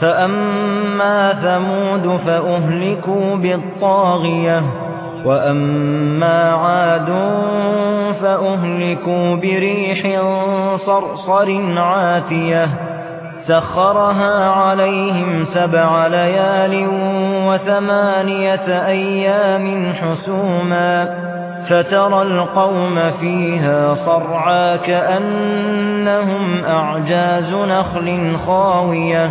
فأما ثمود فأهلكوا بالطاغية وأما عاد فأهلكوا بريح صرصر عاتية سخرها عليهم سبع ليال وثمانية أيام حسوما فترى القوم فيها صرعا كأنهم أعجاز نخل خاوية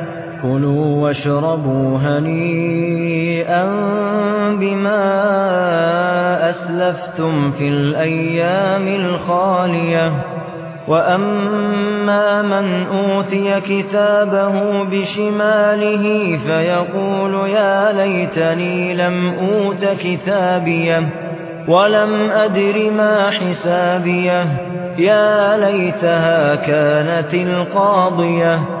كلوا واشربوا هنيئا بما أسلفتم في الأيام الخالية. وأما من أوتي كتابه بشماله فيقول يا ليتني لم أوت كتابيه ولم أدر ما حسابيه. يا ليتها كانت القاضية.